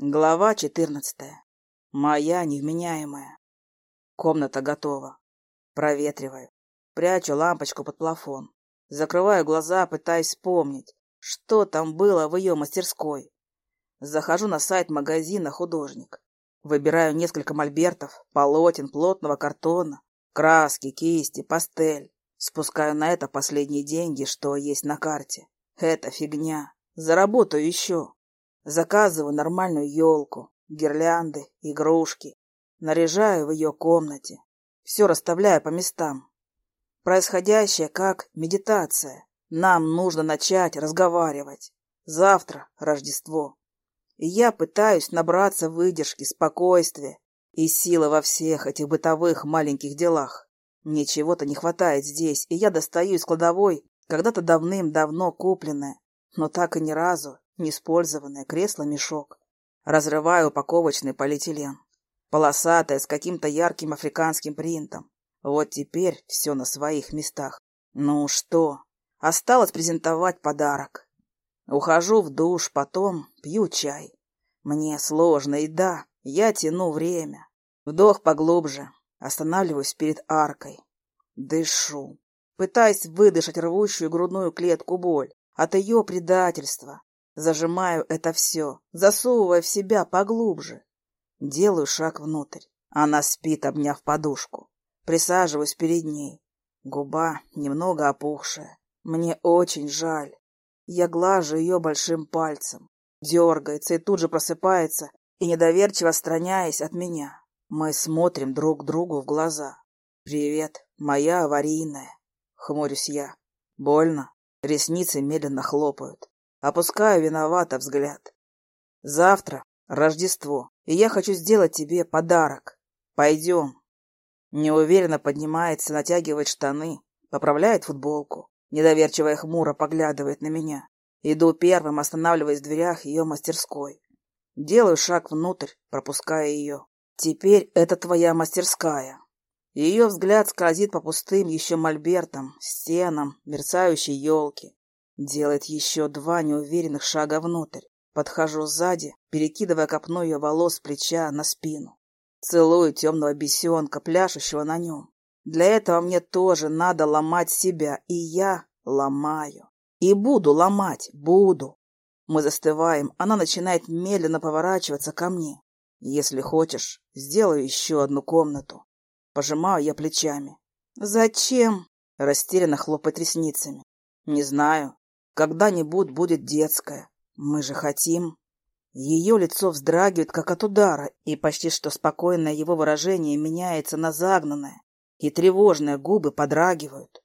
Глава четырнадцатая. Моя невменяемая. Комната готова. Проветриваю. Прячу лампочку под плафон. Закрываю глаза, пытаясь вспомнить, что там было в ее мастерской. Захожу на сайт магазина «Художник». Выбираю несколько мольбертов, полотен, плотного картона, краски, кисти, пастель. Спускаю на это последние деньги, что есть на карте. Это фигня. Заработаю еще. Заказываю нормальную елку, гирлянды, игрушки. Наряжаю в ее комнате. Все расставляю по местам. Происходящее как медитация. Нам нужно начать разговаривать. Завтра Рождество. И я пытаюсь набраться выдержки, спокойствия и силы во всех этих бытовых маленьких делах. Мне чего-то не хватает здесь, и я достаю из кладовой когда-то давным-давно купленное, но так и ни разу неиспользованное кресло-мешок. Разрываю упаковочный полиэтилен. Полосатое, с каким-то ярким африканским принтом. Вот теперь все на своих местах. Ну что, осталось презентовать подарок. Ухожу в душ, потом пью чай. Мне сложно, и да, я тяну время. Вдох поглубже, останавливаюсь перед аркой. Дышу, пытаясь выдышать рвущую грудную клетку боль от ее предательства, Зажимаю это все, засовывая в себя поглубже. Делаю шаг внутрь. Она спит, обняв подушку. Присаживаюсь перед ней. Губа немного опухшая. Мне очень жаль. Я глажу ее большим пальцем. Дергается и тут же просыпается и недоверчиво отстраняясь от меня. Мы смотрим друг другу в глаза. «Привет, моя аварийная», — хмурюсь я. «Больно?» Ресницы медленно хлопают. Опускаю виновато взгляд. Завтра Рождество, и я хочу сделать тебе подарок. Пойдем. Неуверенно поднимается, натягивает штаны, поправляет футболку. Недоверчиво и хмуро поглядывает на меня. Иду первым, останавливаясь в дверях ее мастерской. Делаю шаг внутрь, пропуская ее. Теперь это твоя мастерская. Ее взгляд скользит по пустым еще мольбертам, стенам, мерцающей елки. Делает еще два неуверенных шага внутрь. Подхожу сзади, перекидывая копну ее волос с плеча на спину. Целую темного бесенка, пляшущего на нем. Для этого мне тоже надо ломать себя, и я ломаю. И буду ломать, буду. Мы застываем, она начинает медленно поворачиваться ко мне. Если хочешь, сделаю еще одну комнату. Пожимаю я плечами. Зачем? Растерянно хлопает ресницами. Не знаю. Когда-нибудь будет детская. Мы же хотим. Ее лицо вздрагивает, как от удара, и почти что спокойное его выражение меняется на загнанное, и тревожные губы подрагивают.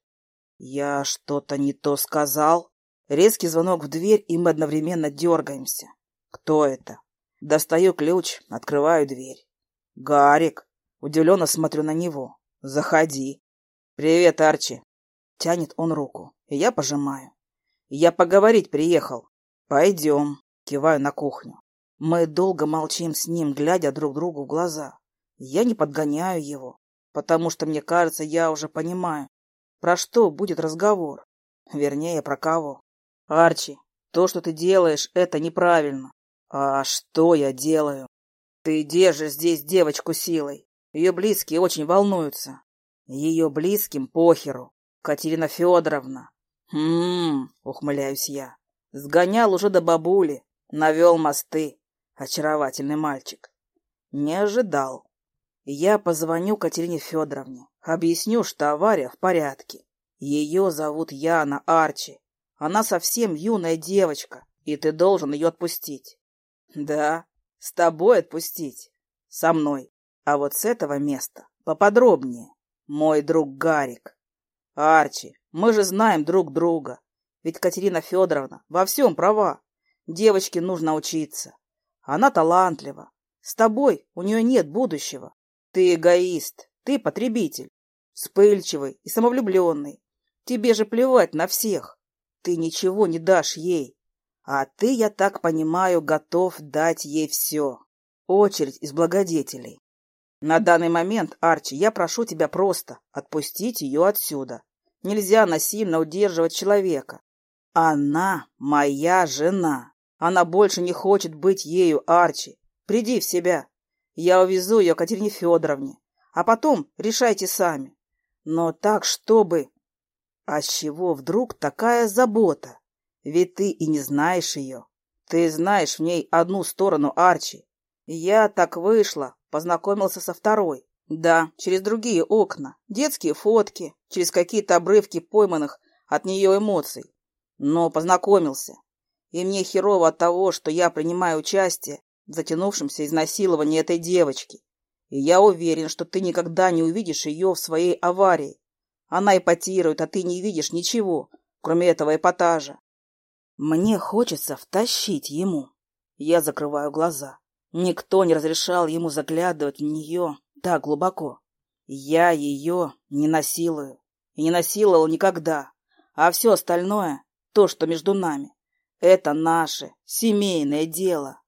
Я что-то не то сказал. Резкий звонок в дверь, и мы одновременно дергаемся. Кто это? Достаю ключ, открываю дверь. Гарик. Удивленно смотрю на него. Заходи. Привет, Арчи. Тянет он руку, и я пожимаю. Я поговорить приехал. Пойдем. Киваю на кухню. Мы долго молчим с ним, глядя друг другу в глаза. Я не подгоняю его, потому что, мне кажется, я уже понимаю, про что будет разговор. Вернее, про кого. Арчи, то, что ты делаешь, это неправильно. А что я делаю? Ты держишь здесь девочку силой. Ее близкие очень волнуются. Ее близким похеру. Катерина Федоровна, «Хм...» — ухмыляюсь я. «Сгонял уже до бабули, навел мосты. Очаровательный мальчик. Не ожидал. Я позвоню Катерине Федоровне, объясню, что авария в порядке. Ее зовут Яна Арчи. Она совсем юная девочка, и ты должен ее отпустить. Да, с тобой отпустить. Со мной. А вот с этого места поподробнее. Мой друг Гарик. Арчи, мы же знаем друг друга. Ведь Катерина Федоровна во всем права. Девочке нужно учиться. Она талантлива. С тобой у нее нет будущего. Ты эгоист, ты потребитель. Вспыльчивый и самовлюбленный. Тебе же плевать на всех. Ты ничего не дашь ей. А ты, я так понимаю, готов дать ей все. Очередь из благодетелей. На данный момент, Арчи, я прошу тебя просто отпустить ее отсюда. Нельзя насильно удерживать человека. Она моя жена. Она больше не хочет быть ею, Арчи. приди в себя. Я увезу ее Катерине Федоровне, а потом решайте сами. Но так, чтобы... А с чего вдруг такая забота? Ведь ты и не знаешь ее. Ты знаешь в ней одну сторону Арчи. Я так вышла, познакомился со второй. Да, через другие окна, детские фотки, через какие-то обрывки пойманных от нее эмоций. Но познакомился. И мне херово от того, что я принимаю участие в затянувшемся изнасиловании этой девочки. И я уверен, что ты никогда не увидишь ее в своей аварии. Она эпатирует, а ты не видишь ничего, кроме этого эпатажа. Мне хочется втащить ему. Я закрываю глаза. Никто не разрешал ему заглядывать в нее так глубоко. Я ее не насилую. И не насиловал никогда. А все остальное, то, что между нами, это наше семейное дело.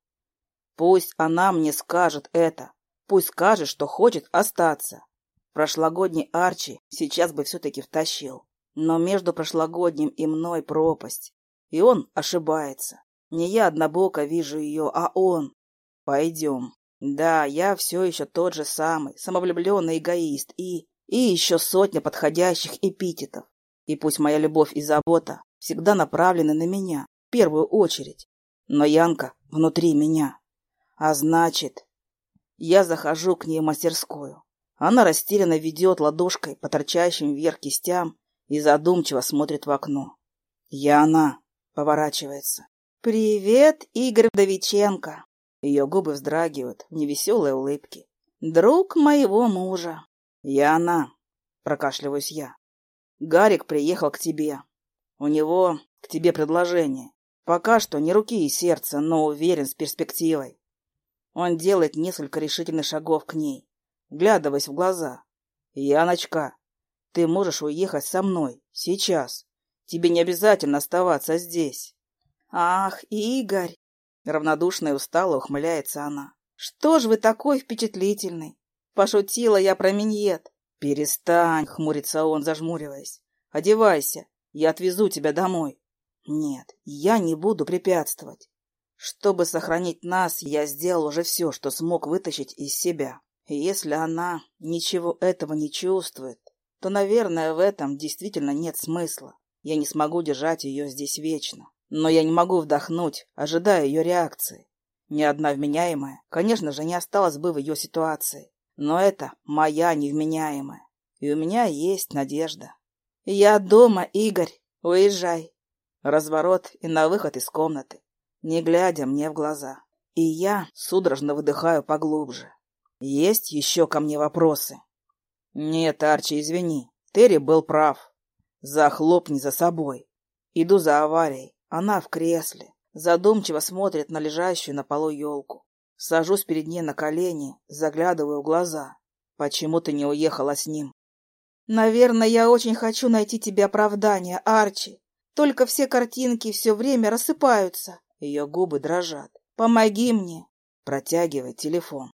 Пусть она мне скажет это. Пусть скажет, что хочет остаться. Прошлогодний Арчи сейчас бы все-таки втащил. Но между прошлогодним и мной пропасть. И он ошибается. Не я однобоко вижу ее, а он. Пойдем. Да, я все еще тот же самый, самовлюбленный эгоист и... И еще сотня подходящих эпитетов. И пусть моя любовь и забота всегда направлены на меня, в первую очередь. Но Янка внутри меня. А значит... Я захожу к ней в мастерскую. Она растерянно ведет ладошкой по торчащим вверх кистям и задумчиво смотрит в окно. Я она поворачивается. «Привет, Игорь Вдовиченко!» Ее губы вздрагивают в невеселой улыбке. «Друг моего мужа!» «Я она!» — прокашливаюсь я. «Гарик приехал к тебе. У него к тебе предложение. Пока что не руки и сердца, но уверен с перспективой. Он делает несколько решительных шагов к ней, глядываясь в глаза. «Яночка, ты можешь уехать со мной, сейчас. Тебе не обязательно оставаться здесь». «Ах, Игорь!» Равнодушно и устало ухмыляется она. «Что ж вы такой впечатлительный? Пошутила я про миньет». «Перестань!» — хмурится он, зажмуриваясь. «Одевайся, я отвезу тебя домой». «Нет, я не буду препятствовать. Чтобы сохранить нас, я сделал уже все, что смог вытащить из себя. И если она ничего этого не чувствует, то, наверное, в этом действительно нет смысла. Я не смогу держать ее здесь вечно. Но я не могу вдохнуть, ожидая ее реакции. Ни одна вменяемая, конечно же, не осталась бы в ее ситуации. Но это моя невменяемая. И у меня есть надежда. Я дома, Игорь. Уезжай. Разворот и на выход из комнаты, не глядя мне в глаза. И я судорожно выдыхаю поглубже. Есть еще ко мне вопросы? Нет, Арчи, извини. Терри был прав. Захлопни за собой. Иду за аварией. Она в кресле, задумчиво смотрит на лежащую на полу елку. Сажусь перед ней на колени, заглядываю в глаза. Почему ты не уехала с ним? Наверное, я очень хочу найти тебе оправдание, Арчи. Только все картинки все время рассыпаются. Ее губы дрожат. Помоги мне. Протягивай телефон.